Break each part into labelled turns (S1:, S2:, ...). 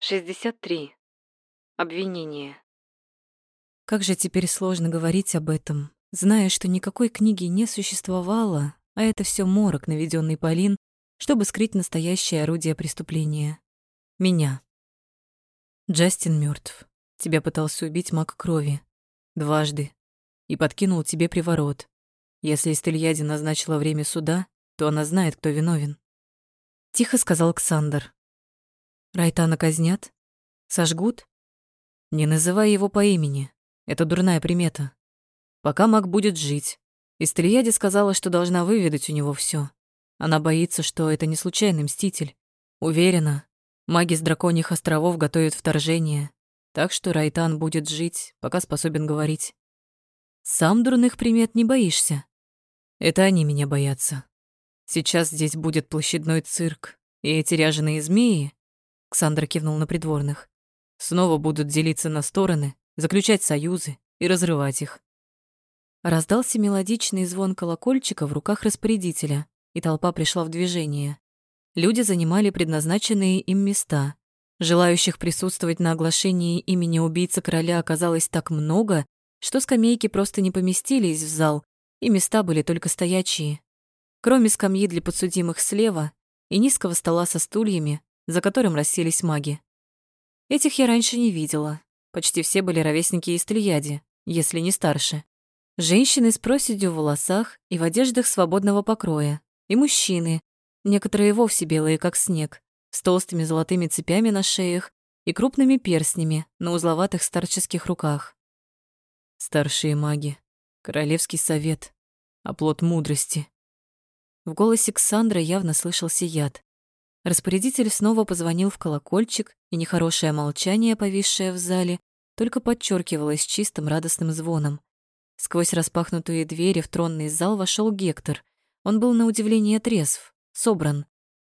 S1: 63. Обвинение.
S2: Как же теперь сложно говорить об этом, зная, что никакой книги не существовало, а это все морок, наведенный Полин, чтобы скрыть настоящее орудие преступления. Меня. Джастин мертв. Тебя пытался убить маг крови. Дважды. И подкинул тебе приворот. Если Стельяди назначила время суда, то она знает, кто виновен. Тихо сказал Ксандр. Райтана казнят? Сожгут? Не называй его по имени. Это дурная примета. Пока маг будет жить. Истельяди сказала, что должна выведать у него все. Она боится, что это не случайный мститель. Уверена, маги с драконьих островов готовят вторжение, так что Райтан будет жить, пока способен говорить. Сам дурных примет не боишься? Это они меня боятся. Сейчас здесь будет площадной цирк, и эти ряженые змеи, Ксандр кивнул на придворных, снова будут делиться на стороны, заключать союзы и разрывать их. Раздался мелодичный звон колокольчика в руках распорядителя, и толпа пришла в движение. Люди занимали предназначенные им места. Желающих присутствовать на оглашении имени убийцы короля оказалось так много, что скамейки просто не поместились в зал, и места были только стоячие. Кроме скамьи для подсудимых слева и низкого стола со стульями, за которым расселись маги. Этих я раньше не видела. Почти все были ровесники из Тельяди, если не старше. Женщины с проседью в волосах и в одеждах свободного покроя, и мужчины, некоторые вовсе белые, как снег, с толстыми золотыми цепями на шеях и крупными перстнями на узловатых старческих руках. Старшие маги, королевский совет, оплот мудрости. В голосе Ксандра явно слышался яд. Распорядитель снова позвонил в колокольчик, и нехорошее молчание, повисшее в зале, только подчеркивалось чистым радостным звоном. Сквозь распахнутые двери в тронный зал вошел Гектор. Он был на удивление трезв, собран.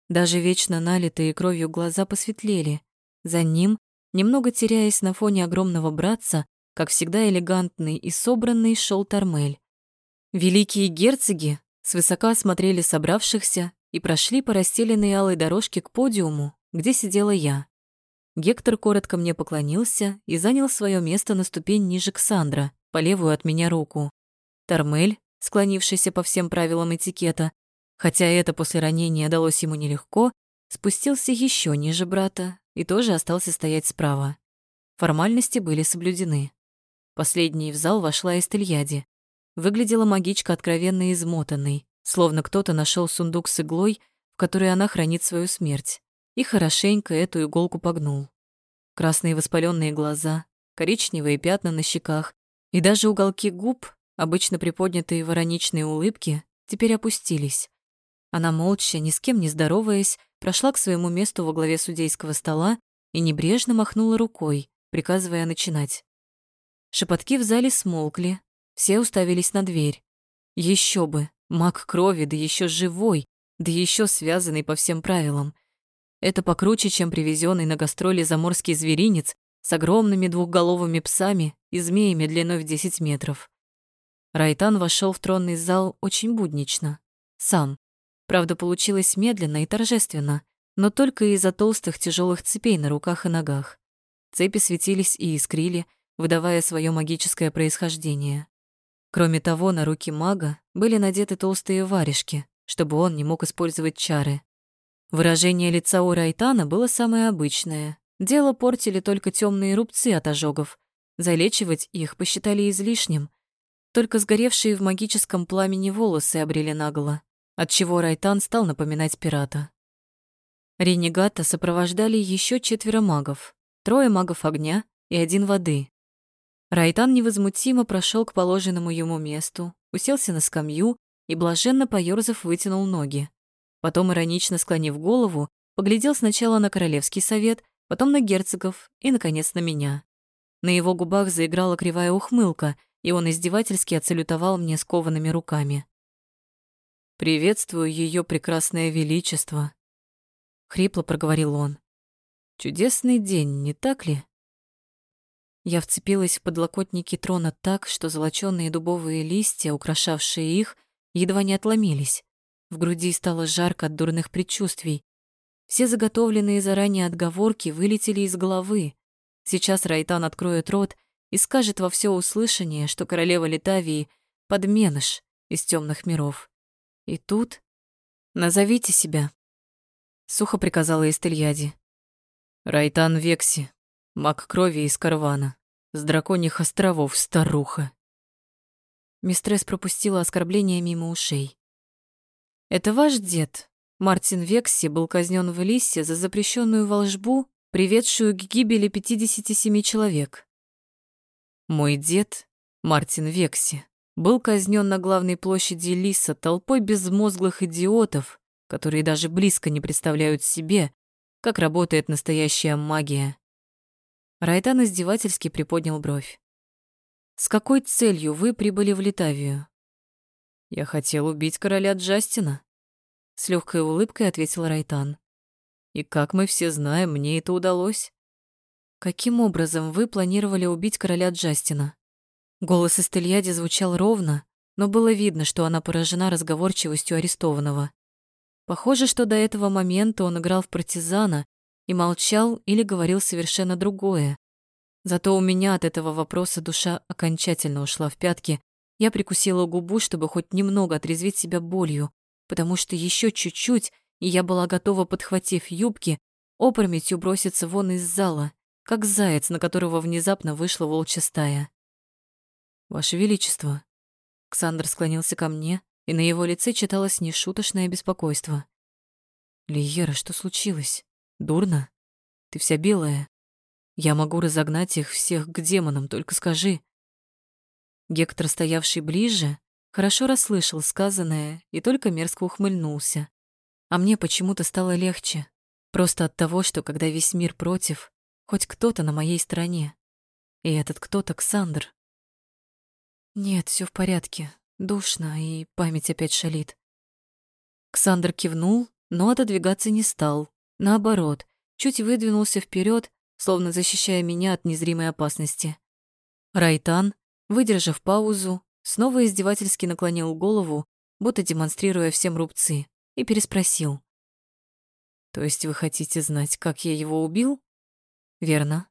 S2: Даже вечно налитые кровью глаза посветлели. За ним, немного теряясь на фоне огромного братца, как всегда элегантный и собранный, шел Тормель. Великие герцоги свысока осмотрели собравшихся и прошли по расстеленной алой дорожке к подиуму, где сидела я. Гектор коротко мне поклонился и занял свое место на ступень ниже Ксандра, по левую от меня руку. Тормель, склонившийся по всем правилам этикета, хотя это после ранения далось ему нелегко, спустился еще ниже брата и тоже остался стоять справа. Формальности были соблюдены. Последней в зал вошла Эстельяди. Выглядела магичка откровенно измотанной, словно кто-то нашел сундук с иглой, в которой она хранит свою смерть, и хорошенько эту иголку погнул. Красные воспаленные глаза, коричневые пятна на щеках и даже уголки губ, обычно приподнятые в ироничные улыбки, теперь опустились. Она молча, ни с кем не здороваясь, прошла к своему месту во главе судейского стола и небрежно махнула рукой, приказывая начинать. Шепотки в зале смолкли, все уставились на дверь. Еще бы, Маг крови, да еще живой, да еще связанный по всем правилам. Это покруче, чем привезенный на гастроли заморский зверинец с огромными двухголовыми псами и змеями длиной в 10 метров. Райтан вошел в тронный зал очень буднично. Сам. Правда, получилось медленно и торжественно, но только из-за толстых тяжелых цепей на руках и ногах. Цепи светились и искрили, выдавая свое магическое происхождение. Кроме того, на руки мага были надеты толстые варежки, чтобы он не мог использовать чары. Выражение лица у Райтана было самое обычное. Дело портили только темные рубцы от ожогов. Залечивать их посчитали излишним. Только сгоревшие в магическом пламени волосы обрели наголо, отчего Райтан стал напоминать пирата. Ренегата сопровождали еще четверо магов, трое магов огня и один воды. Райтан невозмутимо прошел к положенному ему месту, уселся на скамью и, блаженно поёрзав, вытянул ноги. Потом, иронично склонив голову, поглядел сначала на Королевский совет, потом на герцогов и, наконец, на меня. На его губах заиграла кривая ухмылка, и он издевательски отсалютовал мне скованными руками. «Приветствую ее прекрасное величество», — хрипло проговорил он. «Чудесный день, не так ли?» Я вцепилась в подлокотники трона так, что золочёные дубовые листья, украшавшие их, едва не отломились. В груди стало жарко от дурных предчувствий. Все заготовленные заранее отговорки вылетели из головы. Сейчас Райтан откроет рот и скажет во все услышание, что королева Литавии — подменыш из темных миров. И тут «Назовите себя», — сухо приказала Эстельяди. «Райтан Векси, маг крови из Карвана, с драконьих островов, старуха». Мистресс пропустила оскорбление мимо ушей. «Это ваш дед, Мартин Векси, был казнен в Элиссе за запрещенную волжбу, приведшую к гибели 57 человек. Мой дед, Мартин Векси, был казнен на главной площади Лиса толпой безмозглых идиотов, которые даже близко не представляют себе, как работает настоящая магия. Райтан издевательски приподнял бровь. «С какой целью вы прибыли в Литавию?» «Я хотел убить короля Джастина», — с легкой улыбкой ответил Райтан. «И как мы все знаем, мне это удалось». «Каким образом вы планировали убить короля Джастина?» Голос Эстельяди звучал ровно, но было видно, что она поражена разговорчивостью арестованного. Похоже, что до этого момента он играл в партизана и молчал или говорил совершенно другое. Зато у меня от этого вопроса душа окончательно ушла в пятки. Я прикусила губу, чтобы хоть немного отрезвить себя болью, потому что еще чуть-чуть, и я была готова, подхватив юбки, опрометью броситься вон из зала, как заяц, на которого внезапно вышла волчья стая. «Ваше Величество!» Ксандр склонился ко мне, и на его лице читалось нешуточное беспокойство. «Лиера, что случилось? Дурно? Ты вся белая. Я могу разогнать их всех к демонам, только скажи». Гектор, стоявший ближе, хорошо расслышал сказанное и только мерзко ухмыльнулся. А мне почему-то стало легче. Просто от того, что когда весь мир против, хоть кто-то на моей стороне. И этот кто-то Ксандр. Нет, все в порядке. Душно, и память опять шалит. Ксандр кивнул, но отодвигаться не стал. Наоборот, чуть выдвинулся вперед, словно защищая меня от незримой опасности. Райтан, выдержав паузу, снова издевательски наклонил голову, будто демонстрируя всем рубцы, и переспросил. «То есть вы хотите знать, как я его убил?» «Верно».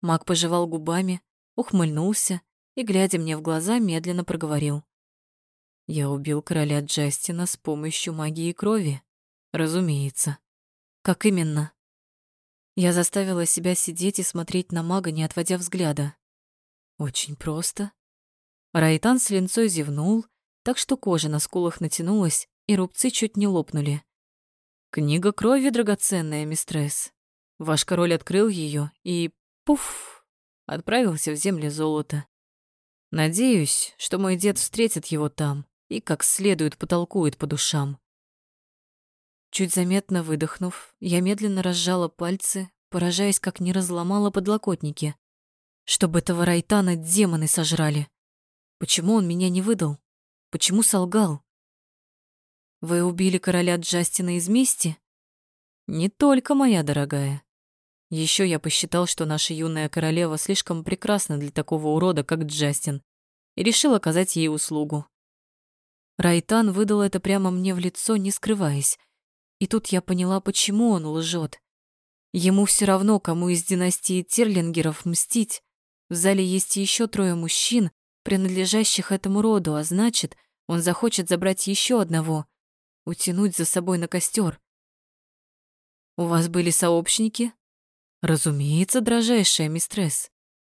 S2: Маг пожевал губами, ухмыльнулся и, глядя мне в глаза, медленно проговорил. «Я убил короля Джастина с помощью магии крови. Разумеется». «Как именно?» Я заставила себя сидеть и смотреть на мага, не отводя взгляда. «Очень просто». Райтан с линцой зевнул, так что кожа на скулах натянулась, и рубцы чуть не лопнули. «Книга крови драгоценная, мистресс. Ваш король открыл ее и, пуф, отправился в земли золота. Надеюсь, что мой дед встретит его там и как следует потолкует по душам. Чуть заметно выдохнув, я медленно разжала пальцы, поражаясь, как не разломала подлокотники. Чтобы этого Райтана демоны сожрали. Почему он меня не выдал? Почему солгал? Вы убили короля Джастина из мести? Не только, моя дорогая. Еще я посчитал, что наша юная королева слишком прекрасна для такого урода, как Джастин, и решил оказать ей услугу. Райтан выдал это прямо мне в лицо, не скрываясь. И тут я поняла, почему он лжет. Ему все равно, кому из династии Терлингеров мстить. В зале есть еще трое мужчин, принадлежащих этому роду, а значит, он захочет забрать еще одного, утянуть за собой на костер. «У вас были сообщники?» Разумеется, дрожайшая мистресс.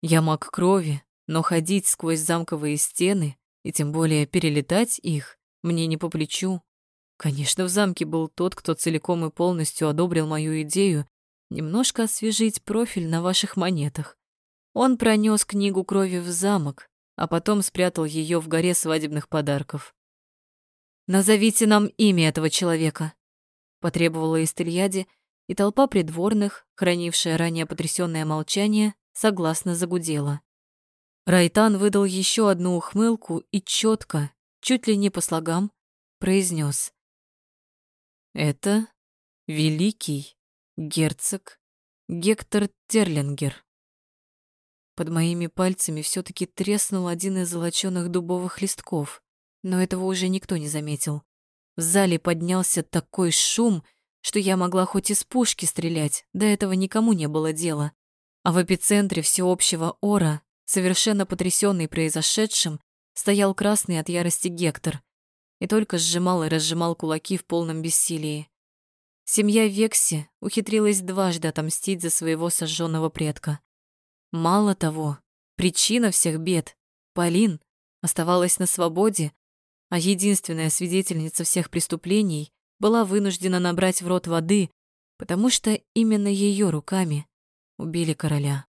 S2: Я маг крови, но ходить сквозь замковые стены и тем более перелетать их мне не по плечу. Конечно, в замке был тот, кто целиком и полностью одобрил мою идею немножко освежить профиль на ваших монетах. Он пронес книгу крови в замок, а потом спрятал ее в горе свадебных подарков. «Назовите нам имя этого человека», — потребовала Истельяди, и толпа придворных, хранившая ранее потрясённое молчание, согласно загудела. Райтан выдал еще одну ухмылку и четко, чуть ли не по слогам, произнес: «Это великий герцог Гектор Терлингер». Под моими пальцами все таки треснул один из золочёных дубовых листков, но этого уже никто не заметил. В зале поднялся такой шум, что я могла хоть из пушки стрелять, до этого никому не было дела. А в эпицентре всеобщего ора, совершенно потрясённый произошедшим, стоял красный от ярости Гектор и только сжимал и разжимал кулаки в полном бессилии. Семья Векси ухитрилась дважды отомстить за своего сожженного предка. Мало того, причина всех бед, Полин, оставалась на свободе, а единственная свидетельница всех преступлений была вынуждена набрать в рот воды, потому что именно ее руками убили короля.